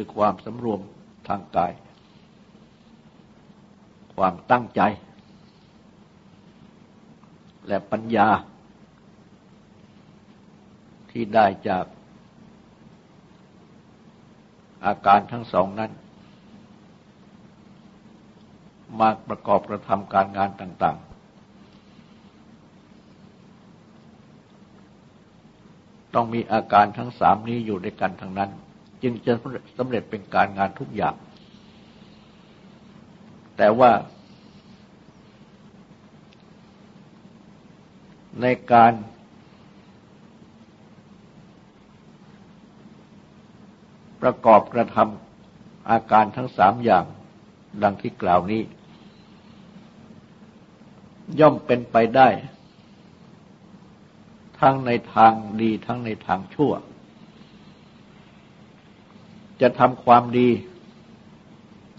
คือความสำรวมทางกาย ความตั้งใจ และปัญญา ที่ได้จากอาการทั้งสองนั้น มาประกอบกระทำการงานต่าง ๆ ต้องมีอาการทั้งสามนี้อยู่ด้วยกันทั้งนั้น จึงจะสำเร็จเป็นการงานทุกอย่าง แต่ว่า ในการประกอบกระทำอาการทั้งสามอย่างดังที่กล่าวนี้ ย่อมเป็นไปได้ ทั้งในทางดีทั้งในทางชั่ว จะทำความดี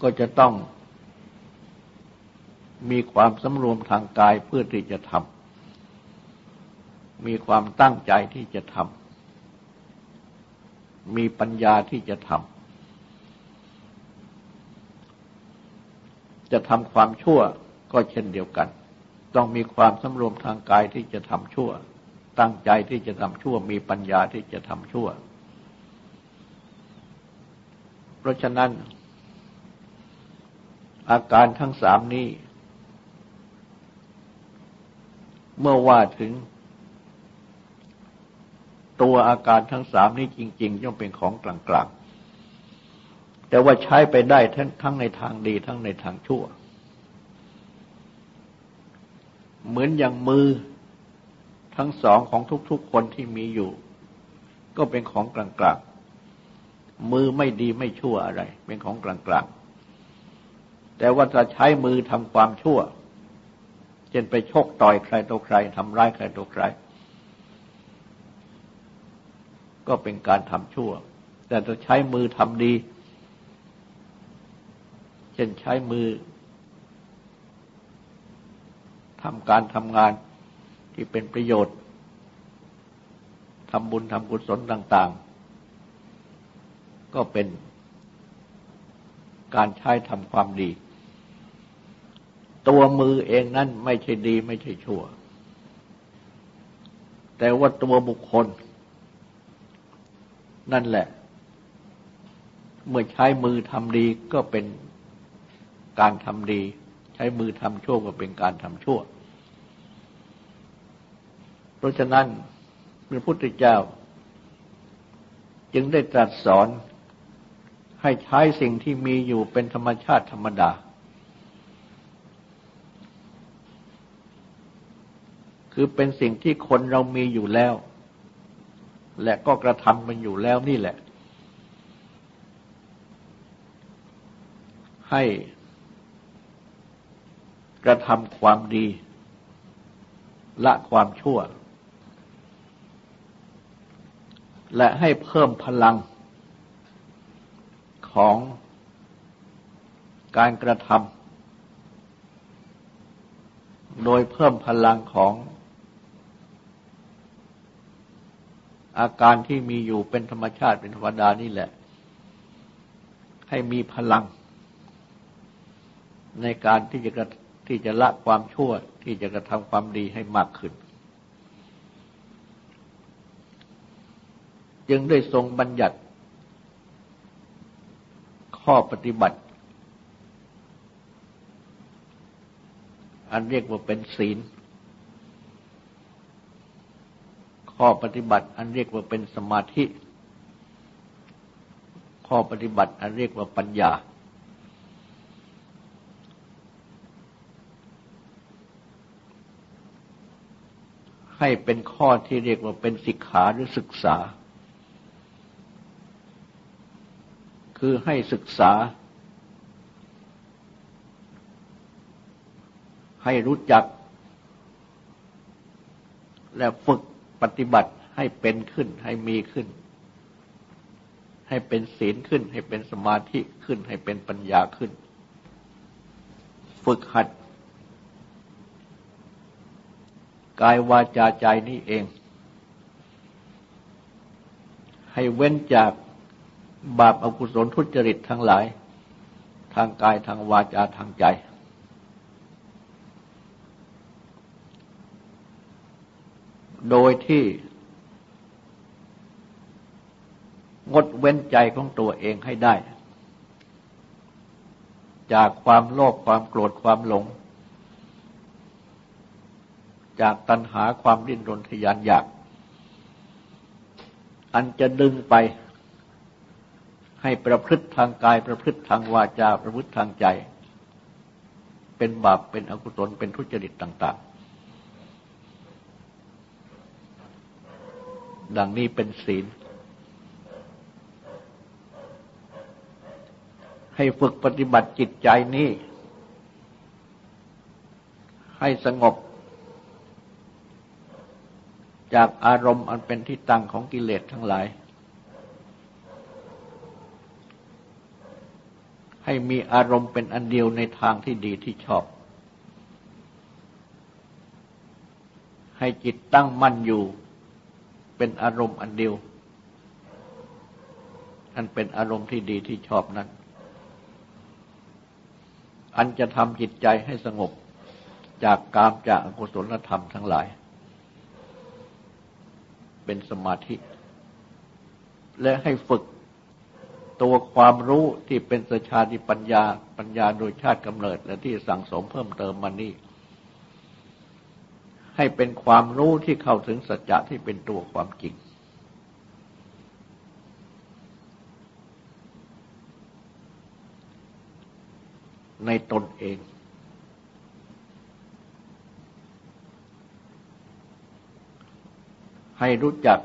ก็จะต้องมีความสำรวมทางกายเพื่อที่จะทำ มีความตั้งใจที่จะทำ มีปัญญาที่จะทำ จะทำความชั่วก็เช่นเดียวกัน ต้องมีความสำรวมทางกายที่จะทำชั่ว ตั้งใจที่จะทำชั่ว มีปัญญาที่จะทำชั่ว เพราะฉะนั้น อาการทั้งสามนี้ เมื่อว่าถึง ตัวอาการทั้งสามนี้จริง ๆ ย่อมเป็นของกลางๆ แต่ว่าใช้ไปได้ทั้งทั้งในทางดีทั้งในทางชั่ว เหมือนอย่างมือทั้งสองของทุกๆคนที่มีอยู่ ก็เป็นของกลางๆ มือไม่ดีไม่ชั่วอะไร เป็นของกลางๆ แต่ว่าจะใช้มือทำความชั่ว เช่นไปชกต่อยใครต่อใครทำร้ายใครต่อใคร ก็เป็นการทำชั่ว แต่ถ้าใช้มือทำดี เช่นใช้มือทำการทำงานที่เป็นประโยชน์ทำบุญทำกุศลต่าง ๆ ก็เป็นการใช้ทำความดี ตัวมือเองนั้นไม่ใช่ดีไม่ใช่ชั่ว แต่ว่าตัวบุคคล นั่นแหละ เมื่อใช้มือทำดีก็เป็นการทำดี ใช้มือทำชั่วก็เป็นการทำชั่ว เพราะฉะนั้นพระพุทธเจ้า จึงได้ตรัสสอน ให้ใช้สิ่งที่มีอยู่เป็นธรรมชาติธรรมดา คือเป็นสิ่งที่คนเรามีอยู่แล้ว และก็กระทำมันอยู่แล้วนี่แหละ ให้กระทำความดี ละความชั่ว และให้เพิ่มพลัง ของการกระทำโดยเพิ่มพลังของอาการที่มีอยู่เป็นธรรมชาติเป็นธรรมดานี่แหละ ให้มีพลัง ในการที่จะที่จะละความชั่วที่จะกระทำความดีให้มากขึ้น จึงได้ทรงบัญญัติ ข้อปฏิบัติ อันเรียกว่าเป็นศีล ข้อปฏิบัติ อันเรียกว่าเป็นสมาธิ ข้อปฏิบัติ อันเรียกว่าปัญญา ให้เป็นข้อที่เรียกว่าเป็นสิกขาหรือศึกษา คือให้ศึกษา ให้รู้จัก และฝึกปฏิบัติให้เป็นขึ้นให้มีขึ้น ให้เป็นศีลขึ้น ให้เป็นสมาธิขึ้น ให้เป็นปัญญาขึ้น ฝึกหัด กายวาจาใจนี้เอง ให้เว้นจาก บาปอากุศลทุจริตทั้งหลาย ทางกายทางวาจาทางใจ โดยที่ งดเว้นใจของตัวเองให้ได้ จากความโลภความโกรธความหลง จากตัณหาความดิ้นรนทยานอยาก อันจะดึงไป ให้ประพฤติทางกายประพฤติทางวาจาประพฤติทางใจ เป็นบาปเป็นอกุศลเป็นทุจริตต่าง ๆ ดังนี้เป็นศีล ให้ฝึกปฏิบัติจิตใจนี้ ให้สงบ จากอารมณ์อันเป็นที่ตั้งของกิเลสทั้งหลาย ให้มีอารมณ์เป็นอันเดียวในทางที่ดีที่ชอบ ให้จิตตั้งมั่นอยู่เป็นอารมณ์อันเดียว อันเป็นอารมณ์ที่ดีที่ชอบนั้น อันจะทำจิตใจให้สงบจากกามจากอกุศลธรรมทั้งหลาย เป็นสมาธิ และให้ฝึก ตัวความรู้ที่เป็นสชาติปัญญาปัญญาโดยชาติกำเนิดและที่สั่งสมเพิ่มเติมมานี้ให้เป็นความรู้ที่เข้าถึงสัจจะที่เป็นตัวความจริง ในตนเอง ให้รู้จัก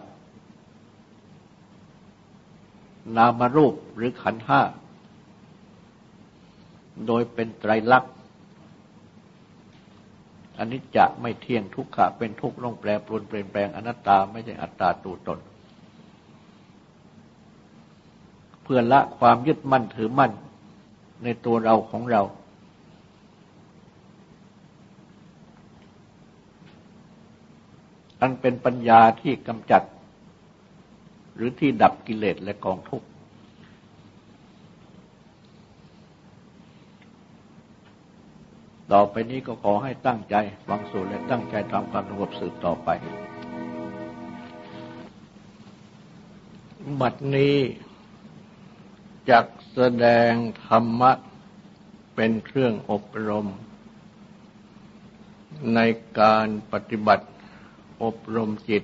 นามรูปหรือขันห้า โดยเป็นไตรลักษณ์อันนี้จะไม่เที่ยงทุกขะเป็นทุกข์ลงแปรปรวนเปลี่ยนแปลงอนัตตาไม่ใช่อัตตาตัวตน เพื่อละความยึดมั่นถือมั่นในตัวเราของเรา อันเป็นปัญญาที่กำจัด หรือที่ดับกิเลสและกองทุกข์ต่อไปนี้ก็ขอให้ตั้งใจฟังสูตรและตั้งใจทำความสงบสืบต่อไป บัดนี้จักแสดงธรรมะเป็นเครื่องอบรม ในการปฏิบัติอบรมจิต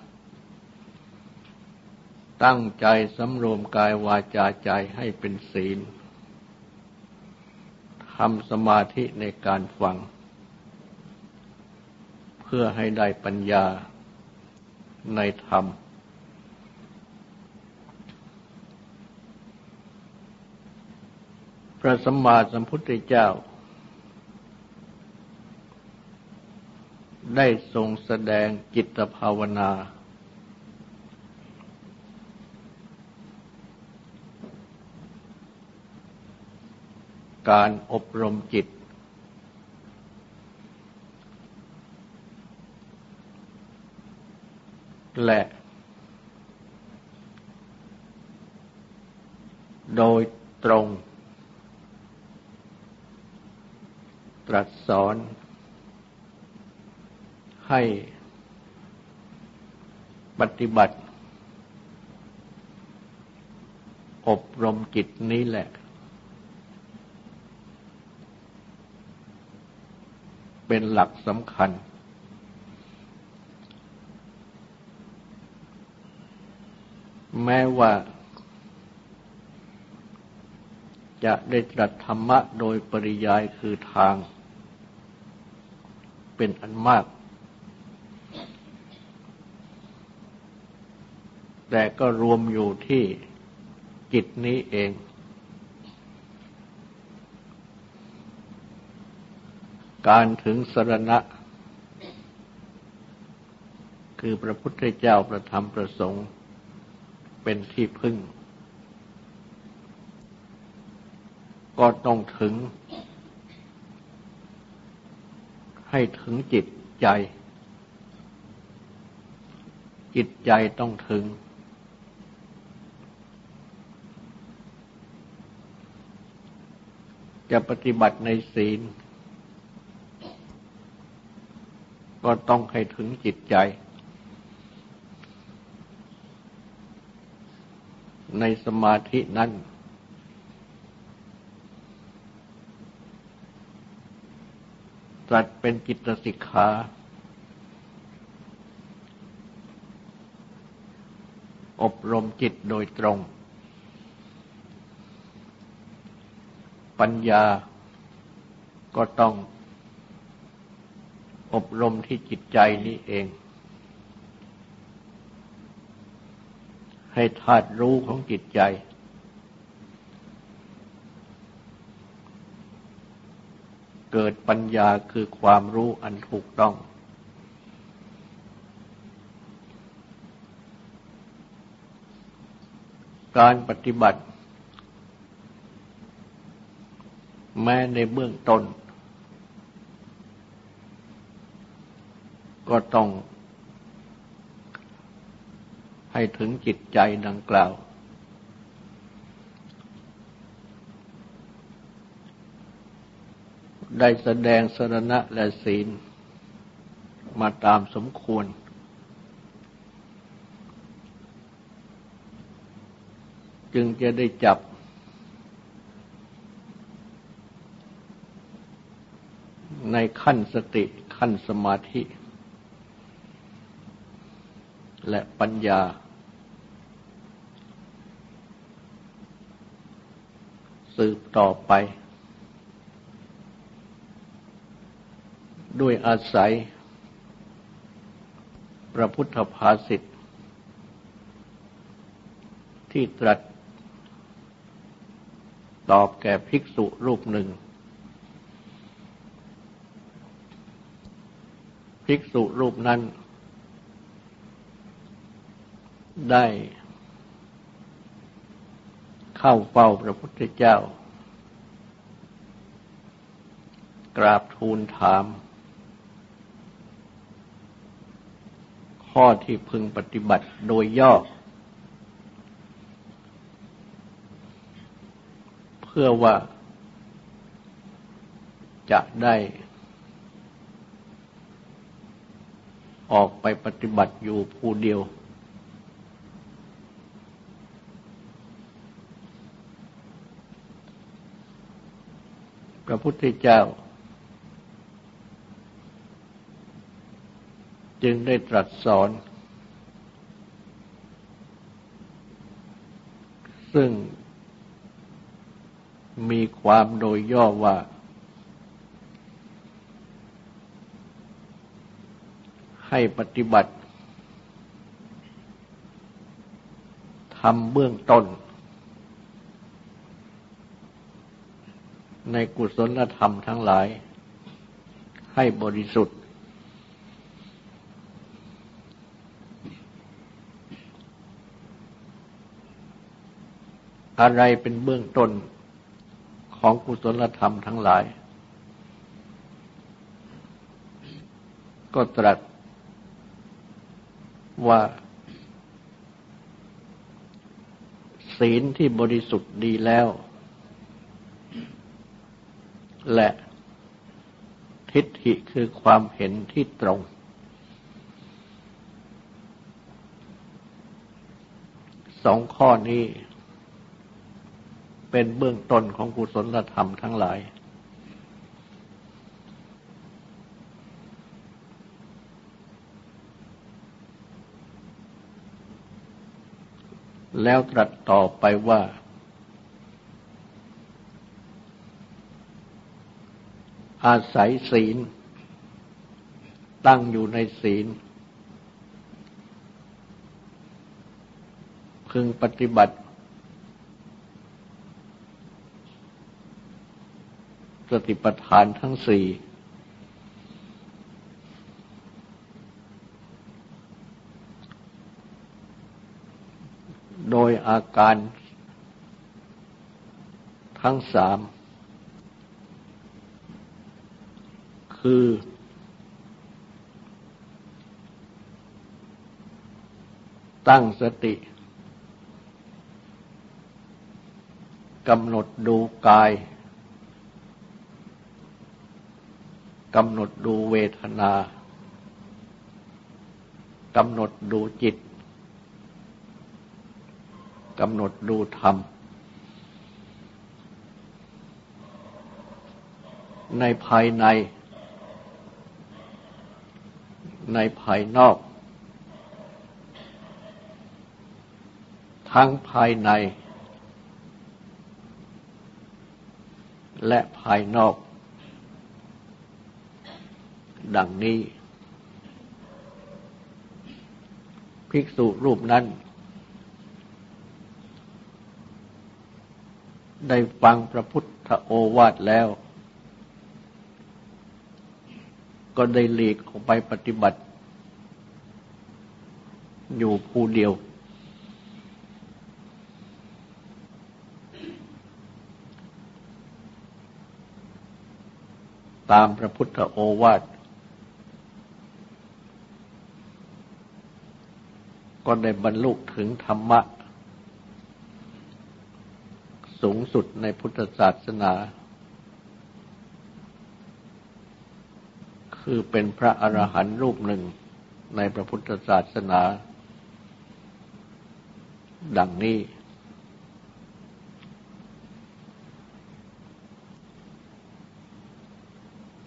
ตั้งใจสำรวมกายวาจาใจให้เป็นศีลทำสมาธิในการฟัง เพื่อให้ได้ปัญญาในธรรม พระสัมมาสัมพุทธเจ้า ได้ทรงแสดงจิตภาวนา การอบรมจิต และโดยตรง ตรัสสอนให้ปฏิบัติ อบรมจิตนี้แหละ เป็นหลักสำคัญ แม้ว่าจะได้ตรัสธรรมะโดยปริยายคือทาง เป็นอันมาก แต่ก็รวมอยู่ที่จิตนี้เอง การถึงสรณะ คือพระพุทธเจ้าประธรรมประสงค์ เป็นที่พึ่ง ก็ต้องถึง ให้ถึงจิตใจ จิตใจต้องถึง จะปฏิบัติในศีล ก็ต้องให้ถึงจิตใจ ในสมาธินั้น ตรัสเป็นจิตสิกขาอบรมจิตโดยตรง ปัญญาก็ต้อง อบรมที่จิตใจนี้เอง ให้ธาตุรู้ของจิตใจ เกิดปัญญาคือความรู้อันถูกต้อง การปฏิบัติ แม้ในเบื้องต้น ก็ต้องให้ถึงจิตใจดังกล่าว ได้แสดงสรณะและศีล มาตามสมควร จึงจะได้จับ ในขั้นสติขั้นสมาธิ และปัญญา สืบต่อไป ด้วยอาศัย พระพุทธภาษิตที่ตรัสตอบแก่ภิกษุรูปหนึ่ง ภิกษุรูปนั้น ได้เข้าเฝ้าพระพุทธเจ้า กราบทูลถาม ข้อที่พึงปฏิบัติโดยย่อ เพื่อว่าจะได้ออกไปปฏิบัติอยู่ผู้เดียว พระพุทธเจ้า จึงได้ตรัสสอน ซึ่งมีความโดยย่อว่า ให้ปฏิบัติทำเบื้องต้น ในกุศลธรรมทั้งหลาย ให้บริสุทธิ์ อะไรเป็นเบื้องต้นของกุศลธรรมทั้งหลาย ก็ตรัสว่า ศีลที่บริสุทธิ์ดีแล้ว และทิฏฐิคือความเห็นที่ตรง สองข้อนี้เป็นเบื้องต้นของกุศลธรรมทั้งหลาย แล้วตรัสต่อไปว่า อาศัยศีล ตั้งอยู่ในศีล พึงปฏิบัติ สติปัฏฐานทั้งสี่โดยอาการทั้งสาม คือ ตั้งสติกำหนดดูกายกำหนดดูเวทนากำหนดดูจิตกำหนดดูธรรม ในภายใน ในภายนอก ทั้งภายใน และภายนอก ดังนี้ ภิกษุรูปนั้น ได้ฟังพระพุทธโอวาทแล้ว ก็ได้หลีกออกไปปฏิบัติ อยู่ผู้เดียว ตามพระพุทธโอวาทก็ได้บรรลุถึงธรรมะ สูงสุดในพุทธศาสนา คือเป็นพระอรหันต์รูปหนึ่งในพระพุทธศาสนา ดังนี้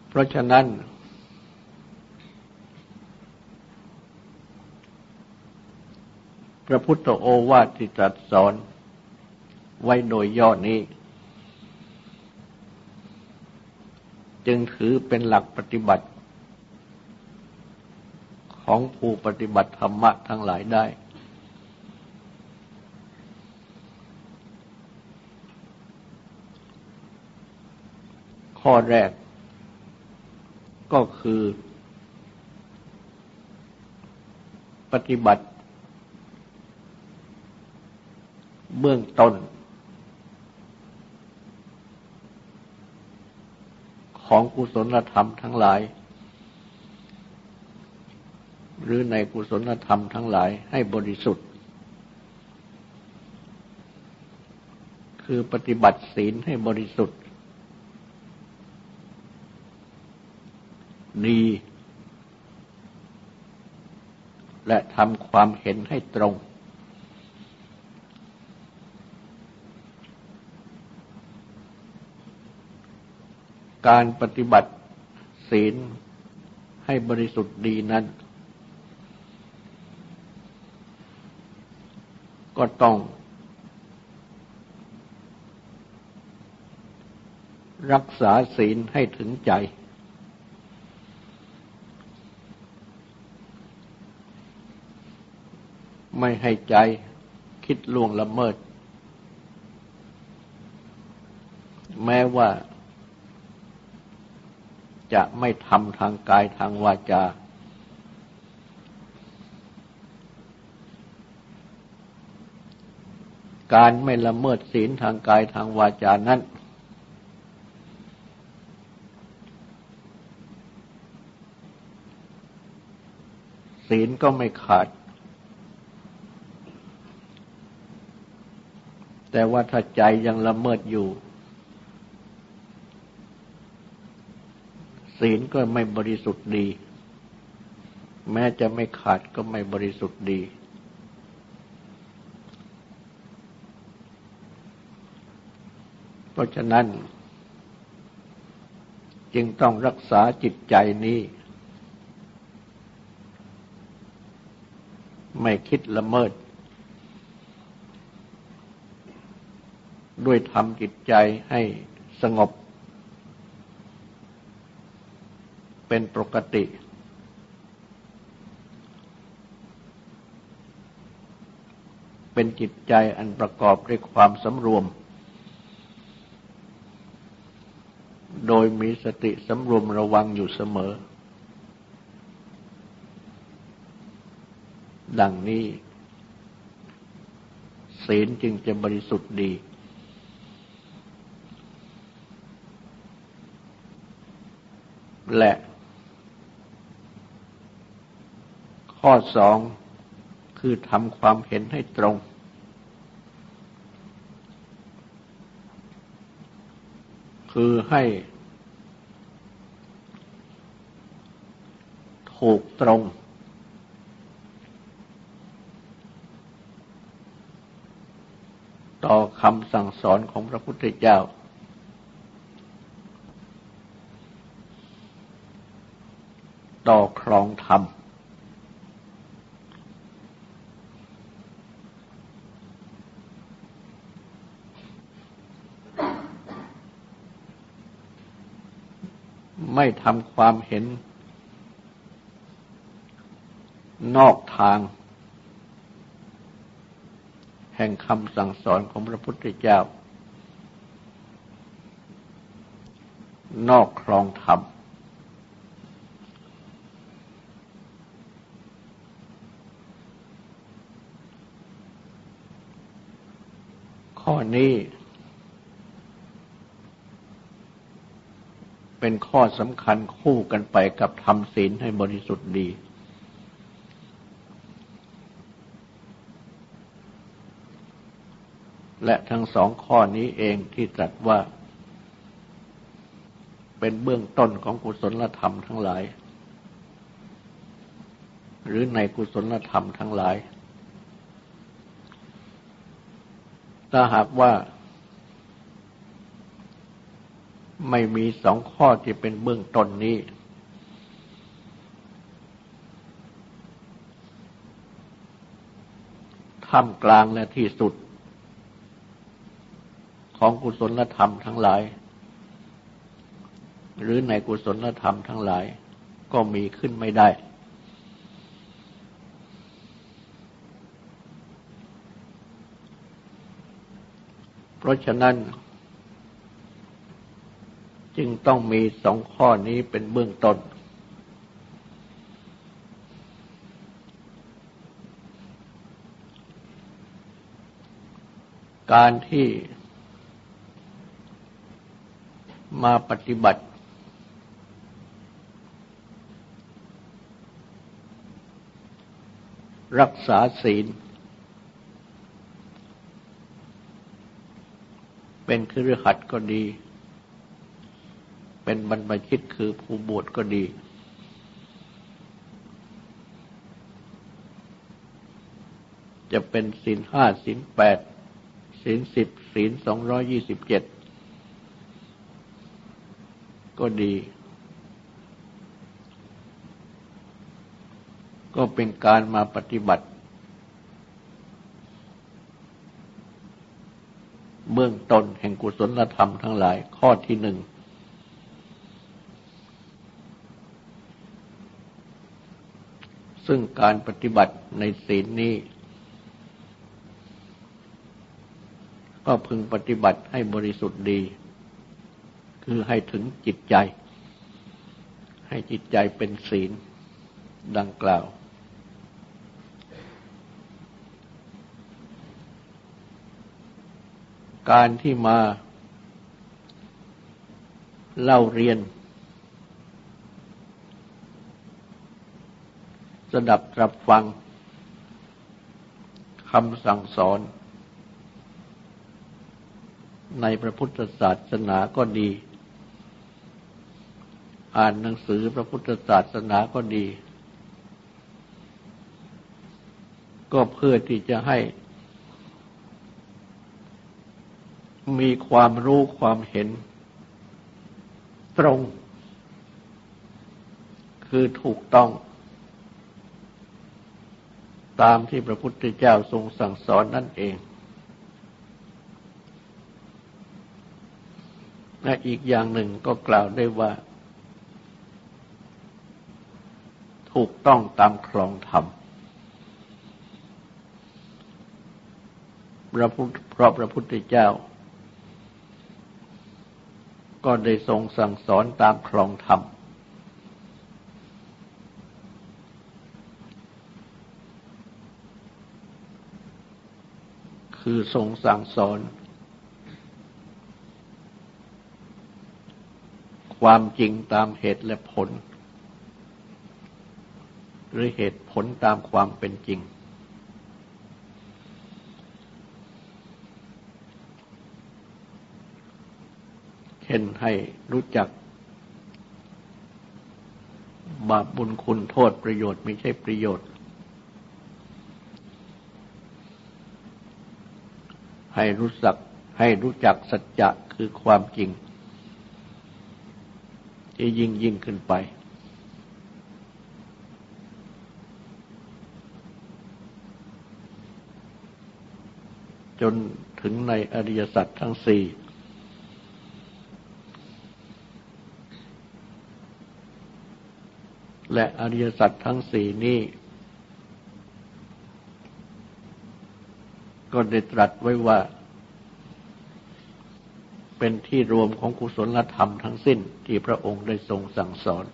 เพราะฉะนั้น พระพุทธโอวาทที่ตรัสสอนไว้โดยย่อนี้ จึงถือเป็นหลักปฏิบัติ ของผู้ปฏิบัติธรรมะทั้งหลายได้ ข้อแรกก็คือ ปฏิบัติ เบื้องต้น ของกุศลธรรมทั้งหลาย หรือในกุศลธรรมทั้งหลายให้บริสุทธิ์ คือปฏิบัติศีลให้บริสุทธิ์ ดี และทำความเห็นให้ตรง การปฏิบัติศีลให้บริสุทธิ์ดีนั้น ก็ต้องรักษาศีลให้ถึงใจ ไม่ให้ใจคิดล่วงละเมิด แม้ว่าจะไม่ทำทางกายทางวาจา การไม่ละเมิดศีลทางกายทางวาจานั้น ศีลก็ไม่ขาด แต่ว่าถ้าใจยังละเมิดอยู่ ศีลก็ไม่บริสุทธิ์ดี แม้จะไม่ขาดก็ไม่บริสุทธิ์ดี เพราะฉะนั้น จึงต้องรักษาจิตใจนี้ ไม่คิดละเมิด ด้วยทำจิตใจให้สงบ เป็นปกติ เป็นจิตใจอันประกอบด้วยความสำรวม โดยมีสติสำรวมระวังอยู่เสมอ ดังนี้ ศีลจึงจะบริสุทธิ์ดี และ ข้อสองคือทำความเห็นให้ตรง คือให้ถูกตรง ต่อคำสั่งสอนของพระพุทธเจ้า ต่อครองธรรม ไม่ทำความเห็น นอกทาง แห่งคำสั่งสอนของพระพุทธเจ้า นอกครองธรรมข้อนี้ เป็นข้อสำคัญคู่กันไปกับทำศีลให้บริสุทธิ์ดี และทั้งสองข้อนี้เองที่ตรัสว่า เป็นเบื้องต้นของกุศลธรรมทั้งหลาย หรือในกุศลธรรมทั้งหลาย ถ้าหากว่า ไม่มีสองข้อที่เป็นเบื้องต้นนี้ ท่ามกลางและที่สุด ของกุศลธรรมทั้งหลาย หรือในกุศลธรรมทั้งหลาย ก็มีขึ้นไม่ได้ เพราะฉะนั้น จึงต้องมีสองข้อนี้เป็นเบื้องต้น การที่มาปฏิบัติ รักษาศีล เป็นครือขัดก็ดี เป็นบรรพชิตคือผู้บวชก็ดี จะเป็นศีลห้าศีลแปดศีลสิบศีลสองร้อยี่สิบเจ็ดก็ดี ก็เป็นการมาปฏิบัติ เบื้องต้นแห่งกุศลธรรมทั้งหลายข้อที่หนึ่ง ซึ่งการปฏิบัติในศีลนี้ ก็พึงปฏิบัติให้บริสุทธิ์ดี คือให้ถึงจิตใจ ให้จิตใจเป็นศีลดังกล่าว การที่มาเล่าเรียน สดับตรับฟังคำสั่งสอน ในพระพุทธศาสนาก็ดี อ่านหนังสือพระพุทธศาสนาก็ดี ก็เพื่อที่จะให้ มีความรู้ความเห็นตรง คือถูกต้อง ตามที่พระพุทธเจ้าทรงสั่งสอนนั่นเอง และอีกอย่างหนึ่งก็กล่าวได้ว่า ถูกต้องตามครองธรรมพระพุทธเพราะพระพุทธเจ้า ก็ได้ทรงสั่งสอนตามครองธรรม คือทรงสั่งสอน ความจริงตามเหตุและผล หรือเหตุผลตามความเป็นจริง เช่นให้รู้จักบาปบุญคุณโทษประโยชน์ไม่ใช่ประโยชน์ ให้รู้จักให้รู้จักสัจจะคือความจริง ที่ยิ่งยิ่งขึ้นไป จนถึงในอริยสัจทั้งสี่และอริยสัจทั้งสี่นี้ ก็ได้ตรัสไว้ว่า เป็นที่รวมของกุศลธรรมทั้งสิ้นที่พระองค์ได้ทรงสั่งสอน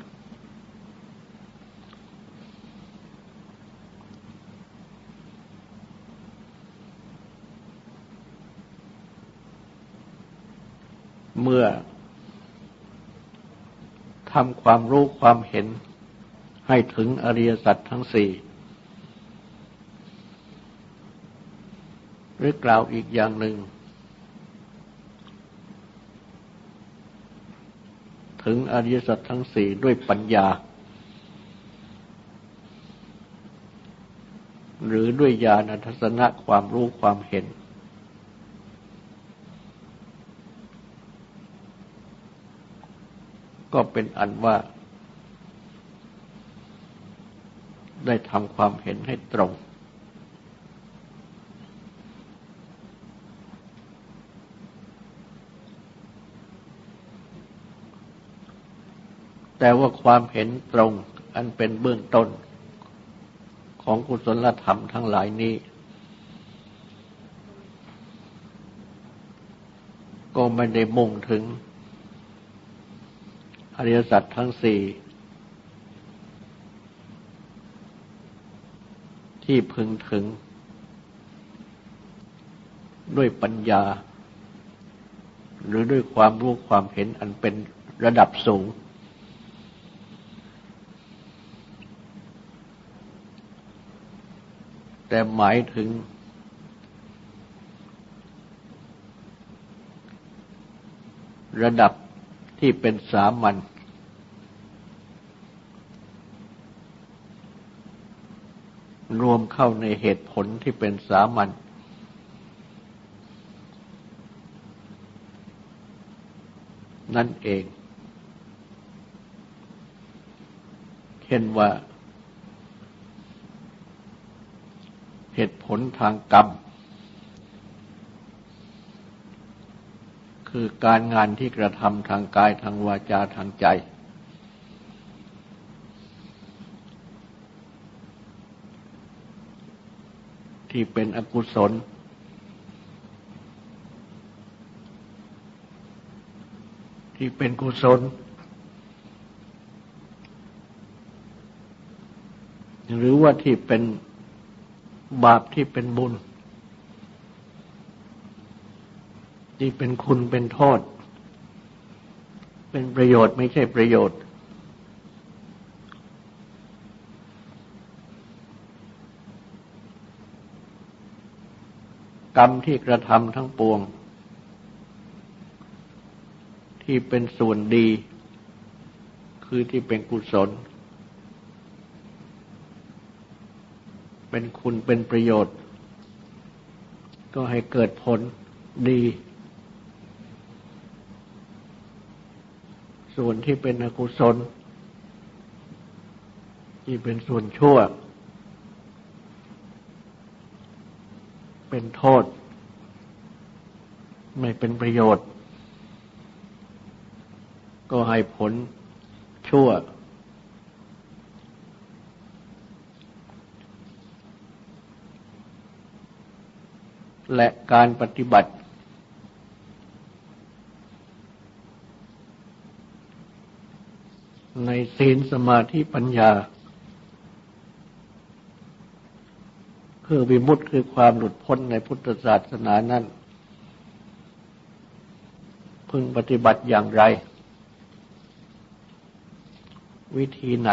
เมื่อทำความรู้ความเห็นให้ถึงอริยสัจทั้งสี่ หรือกล่าวอีกอย่างหนึ่ง ถึงอริยสัจทั้งสี่ด้วยปัญญา หรือด้วยญาณทัศนะความรู้ความเห็น ก็เป็นอันว่า ได้ทำความเห็นให้ตรง แต่ว่าความเห็นตรงอันเป็นเบื้องต้นของกุศลธรรมทั้งหลายนี้ ก็ไม่ได้มุ่งถึง อริยสัจทั้งสี่ที่พึงถึง ด้วยปัญญา หรือด้วยความรู้ความเห็นอันเป็นระดับสูง แต่หมายถึง ระดับที่เป็นสามัญรวมเข้าในเหตุผลที่เป็นสามัญนั่นเอง เช่นว่า เหตุผ ลทางกรรม คือการงานที่กระทำทางกายทางวาจาทางใจ ที่เป็นอกุศล ที่เป็นกุศลหรือว่าที่เป็น บาปที่เป็นบุญ ที่เป็นคุณเป็นโทษ เป็นประโยชน์ไม่ใช่ประโยชน์ กรรมที่กระทำทั้งปวง ที่เป็นส่วนดี คือที่เป็นกุศล เป็นคุณเป็นประโยชน์ ก็ให้เกิดผลดี ส่วนที่เป็นอกุศล ที่เป็นส่วนชั่ว เป็นโทษ ไม่เป็นประโยชน์ ก็ให้ผลชั่ว และการปฏิบัติ ในศีลสมาธิปัญญา คือวิมุตติคือความหลุดพ้นในพุทธศาสนานั้นพึงปฏิบัติอย่างไร วิธีไหน